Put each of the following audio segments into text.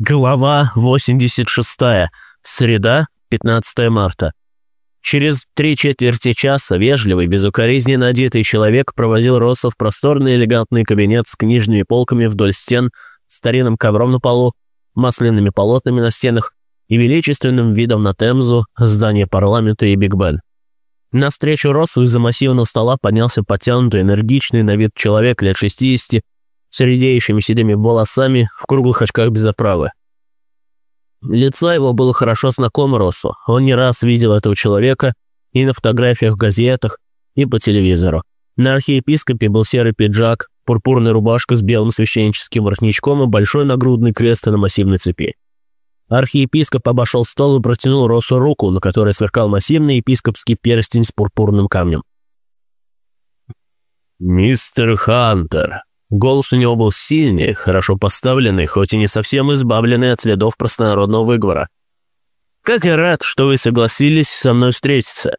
Глава 86. Среда, 15 марта. Через три четверти часа вежливый, безукоризненно одетый человек проводил Росса в просторный элегантный кабинет с книжными полками вдоль стен, старинным ковром на полу, масляными полотнами на стенах и величественным видом на Темзу, здание парламента и Биг Бен. Навстречу Россу из-за массивного стола поднялся потянутый, энергичный на вид человек лет 60 с редеющими седыми волосами в круглых очках без оправы. Лицо его было хорошо знакомо Россу. Он не раз видел этого человека и на фотографиях в газетах, и по телевизору. На архиепископе был серый пиджак, пурпурная рубашка с белым священническим воротничком и большой нагрудный крест на массивной цепи. Архиепископ обошел стол и протянул Росу руку, на которой сверкал массивный епископский перстень с пурпурным камнем. «Мистер Хантер», Голос у него был сильный, хорошо поставленный, хоть и не совсем избавленный от следов простонародного выговора. «Как я рад, что вы согласились со мной встретиться».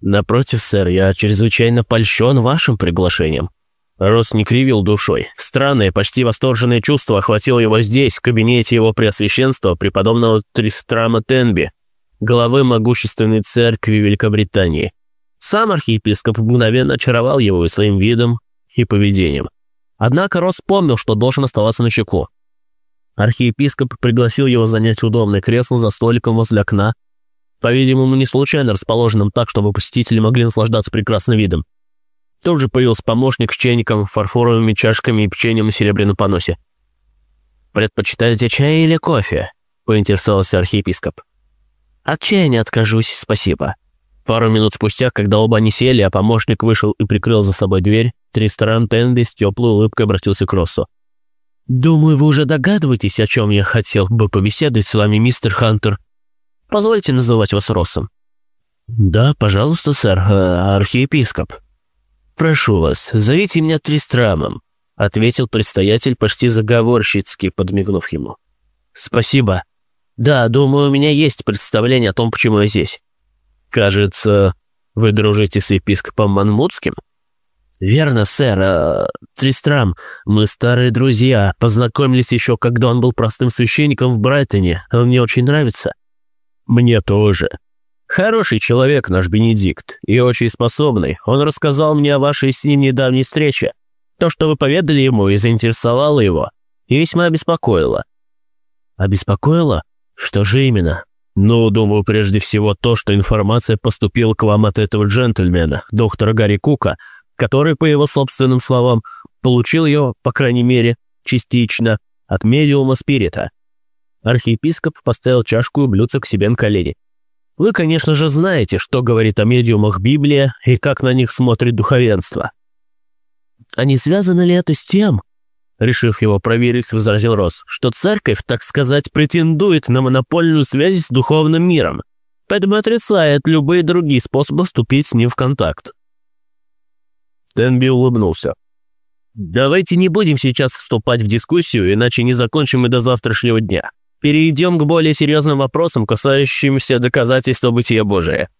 «Напротив, сэр, я чрезвычайно польщен вашим приглашением». Рос не кривил душой. Странное, почти восторженное чувство охватило его здесь, в кабинете его преосвященства, преподобного Тристрама Тенби, главы могущественной церкви Великобритании. Сам архиепископ мгновенно очаровал его и своим видом, и поведением. Однако Рос помнил, что должен оставаться на чеку. Архиепископ пригласил его занять удобное кресло за столиком возле окна, по-видимому, не случайно расположенным так, чтобы посетители могли наслаждаться прекрасным видом. Тут же появился помощник с чайником, фарфоровыми чашками и печеньем на серебряном поносе. «Предпочитаете чай или кофе?» – поинтересовался архиепископ. «От чая не откажусь, спасибо». Пару минут спустя, когда оба они сели, а помощник вышел и прикрыл за собой дверь, ресторан Тенби с теплой улыбкой обратился к Россу. «Думаю, вы уже догадываетесь, о чем я хотел бы побеседовать с вами, мистер Хантер. Позвольте называть вас Россом». «Да, пожалуйста, сэр, э, архиепископ». «Прошу вас, зовите меня Тристрамом», — ответил предстоятель почти заговорщицки, подмигнув ему. «Спасибо. Да, думаю, у меня есть представление о том, почему я здесь». «Кажется, вы дружите с епископом Манмутским?» «Верно, сэр. Э, Тристрам, мы старые друзья. Познакомились еще, когда он был простым священником в Брайтоне. Он мне очень нравится». «Мне тоже. Хороший человек наш Бенедикт и очень способный. Он рассказал мне о вашей с ним недавней встрече. То, что вы поведали ему, и заинтересовало его, и весьма обеспокоило». «Обеспокоило? Что же именно?» «Ну, думаю, прежде всего то, что информация поступила к вам от этого джентльмена, доктора Гарри Кука, который, по его собственным словам, получил ее, по крайней мере, частично, от медиума спирита». Архиепископ поставил чашку и блюдце к себе на колени. «Вы, конечно же, знаете, что говорит о медиумах Библия и как на них смотрит духовенство». «А не связано ли это с тем, решив его проверить, возразил Рос, что церковь, так сказать, претендует на монопольную связь с духовным миром, поэтому отрицает любые другие способы вступить с ним в контакт. Тенби улыбнулся. «Давайте не будем сейчас вступать в дискуссию, иначе не закончим и до завтрашнего дня. Перейдем к более серьезным вопросам, касающимся доказательства бытия Божия.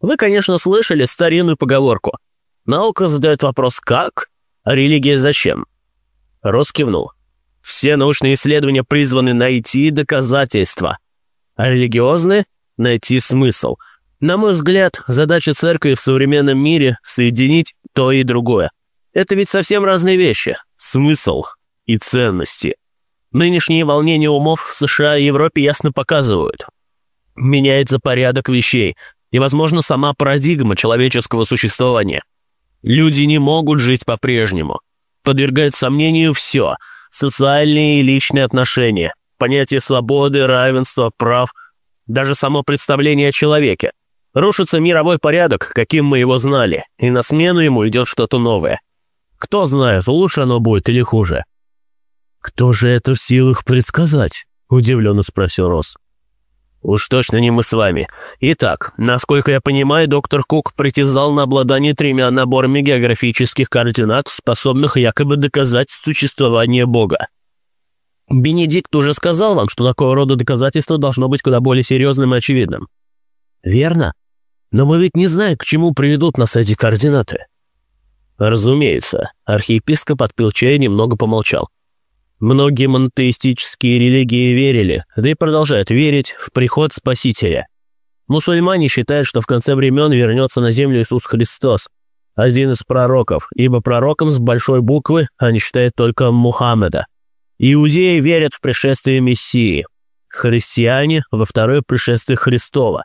Вы, конечно, слышали старинную поговорку. Наука задает вопрос «как?», а религия «зачем?». Рос кивнул. Все научные исследования призваны найти доказательства, а религиозные — найти смысл. На мой взгляд, задача церкви в современном мире — соединить то и другое. Это ведь совсем разные вещи — смысл и ценности. Нынешние волнения умов в США и Европе ясно показывают. Меняется порядок вещей и, возможно, сама парадигма человеческого существования. Люди не могут жить по-прежнему подвергает сомнению все – социальные и личные отношения, понятие свободы, равенства, прав, даже само представление о человеке. Рушится мировой порядок, каким мы его знали, и на смену ему идет что-то новое. Кто знает, лучше оно будет или хуже. «Кто же это в силах предсказать?» – удивленно спросил Росс. Уж точно не мы с вами. Итак, насколько я понимаю, доктор Кук притязал на обладание тремя наборами географических координат, способных якобы доказать существование Бога. Бенедикт уже сказал вам, что такого рода доказательство должно быть куда более серьезным и очевидным. Верно. Но мы ведь не знаем, к чему приведут нас эти координаты. Разумеется. Архиепископ отпил чай и немного помолчал. Многие монотеистические религии верили, да и продолжают верить в приход Спасителя. Мусульмане считают, что в конце времен вернется на землю Иисус Христос, один из пророков, ибо пророком с большой буквы они считают только Мухаммеда. Иудеи верят в пришествие Мессии, христиане – во второе пришествие Христова.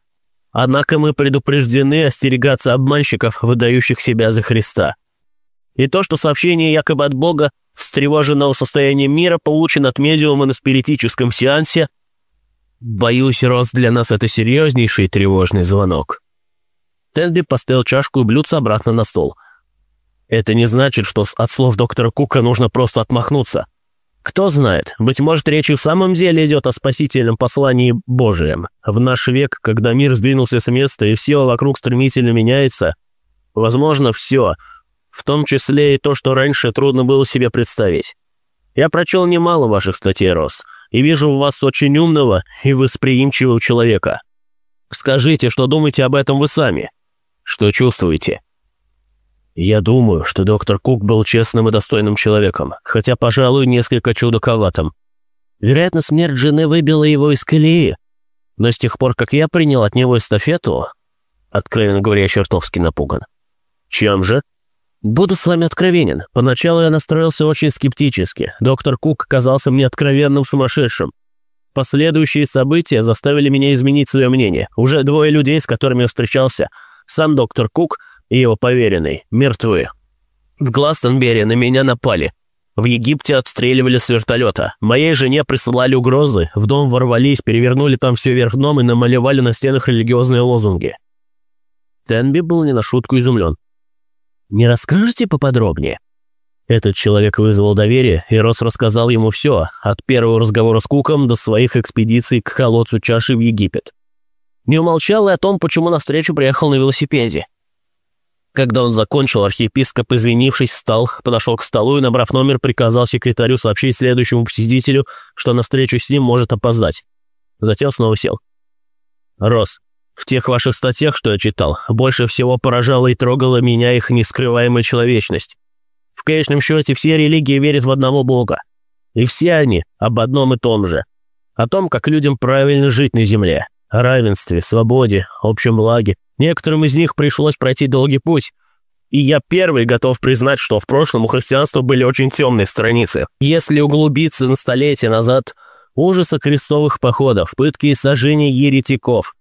Однако мы предупреждены остерегаться обманщиков, выдающих себя за Христа. И то, что сообщение якобы от Бога встревоженного состояния мира получен от медиума на спиритическом сеансе, боюсь, рост для нас это серьезнейший тревожный звонок. Тенби поставил чашку и блюдце обратно на стол. Это не значит, что от слов доктора Кука нужно просто отмахнуться. Кто знает, быть может, речь в самом деле идет о спасительном послании Божием. В наш век, когда мир сдвинулся с места и все вокруг стремительно меняется, возможно, все, в том числе и то, что раньше трудно было себе представить. Я прочел немало ваших статей, Рос, и вижу в вас очень умного и восприимчивого человека. Скажите, что думаете об этом вы сами? Что чувствуете?» «Я думаю, что доктор Кук был честным и достойным человеком, хотя, пожалуй, несколько чудаковатым. Вероятно, смерть жены выбила его из колеи, но с тех пор, как я принял от него эстафету, откровенно говоря, чертовски напуган. Чем же?» «Буду с вами откровенен. Поначалу я настроился очень скептически. Доктор Кук казался мне откровенным сумасшедшим. Последующие события заставили меня изменить свое мнение. Уже двое людей, с которыми я встречался – сам доктор Кук и его поверенный мертвы. В Гластонбере на меня напали. В Египте отстреливали с вертолета. Моей жене присылали угрозы, в дом ворвались, перевернули там все вверх дном и намалевали на стенах религиозные лозунги. Тенби был не на шутку изумлен. «Не расскажете поподробнее?» Этот человек вызвал доверие, и Рос рассказал ему все, от первого разговора с Куком до своих экспедиций к колодцу чаши в Египет. Не умолчал и о том, почему на встречу приехал на велосипеде. Когда он закончил, архиепископ, извинившись, встал, подошел к столу и, набрав номер, приказал секретарю сообщить следующему посетителю, что на встречу с ним может опоздать. Затем снова сел. «Рос, в тех ваших статьях, что я читал, больше всего поражала и трогала меня их нескрываемая человечность. В конечном счете все религии верят в одного Бога. И все они об одном и том же. О том, как людям правильно жить на земле, о равенстве, свободе, общем благе. Некоторым из них пришлось пройти долгий путь. И я первый готов признать, что в прошлом у христианства были очень темные страницы. Если углубиться на столетия назад, ужасы крестовых походов, пытки и сожжения еретиков.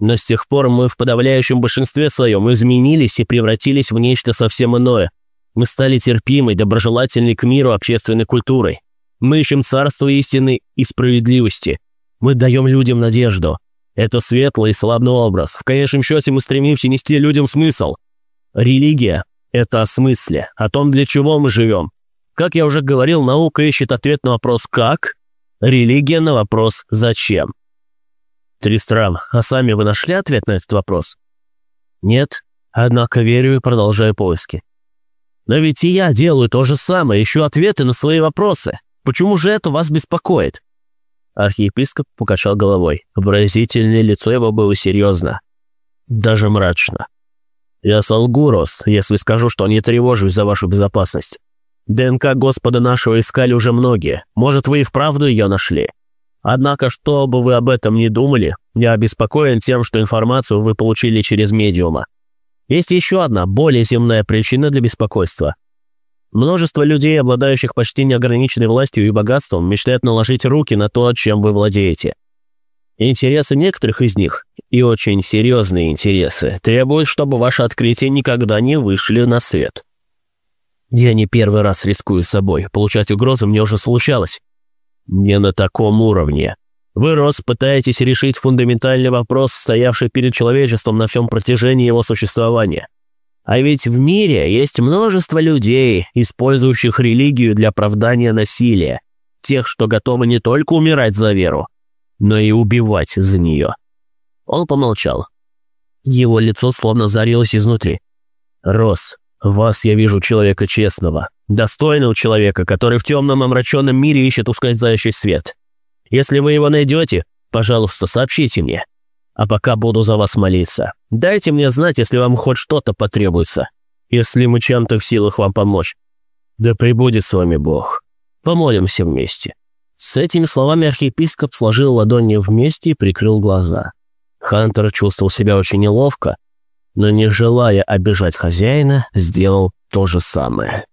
Но с тех пор мы в подавляющем большинстве своем изменились и превратились в нечто совсем иное. Мы стали терпимой, доброжелательной к миру общественной культурой. Мы ищем царство истины и справедливости. Мы даем людям надежду. Это светлый и славный образ. В конечном счете мы стремимся нести людям смысл. Религия – это о смысле, о том, для чего мы живем. Как я уже говорил, наука ищет ответ на вопрос «как?», религия на вопрос «зачем?». Тристрам, а сами вы нашли ответ на этот вопрос? Нет, однако верю и продолжаю поиски. Но ведь и я делаю то же самое, ищу ответы на свои вопросы. Почему же это вас беспокоит? Архиепископ покачал головой. Выразительное лицо его было серьезно. Даже мрачно. «Я солгу, Рос, если скажу, что не тревожусь за вашу безопасность. ДНК Господа нашего искали уже многие. Может, вы и вправду ее нашли. Однако, что бы вы об этом ни думали, я обеспокоен тем, что информацию вы получили через медиума. Есть еще одна, более земная причина для беспокойства. Множество людей, обладающих почти неограниченной властью и богатством, мечтают наложить руки на то, чем вы владеете. Интересы некоторых из них, и очень серьезные интересы, требуют, чтобы ваши открытия никогда не вышли на свет. Я не первый раз рискую собой, получать угрозы мне уже случалось. Не на таком уровне. Вы, Рос, пытаетесь решить фундаментальный вопрос, стоявший перед человечеством на всем протяжении его существования. А ведь в мире есть множество людей, использующих религию для оправдания насилия, тех, что готовы не только умирать за веру, но и убивать за нее. Он помолчал. Его лицо словно зарилось изнутри. «Рос, вас я вижу человека честного, достойного человека, который в темном омраченном мире ищет ускользающий свет. Если вы его найдете, пожалуйста, сообщите мне. А пока буду за вас молиться. Дайте мне знать, если вам хоть что-то потребуется. Если мы чем-то в силах вам помочь. Да пребудет с вами Бог». Помолимся вместе». С этими словами архиепископ сложил ладони вместе и прикрыл глаза. Хантер чувствовал себя очень неловко, но, не желая обижать хозяина, сделал то же самое.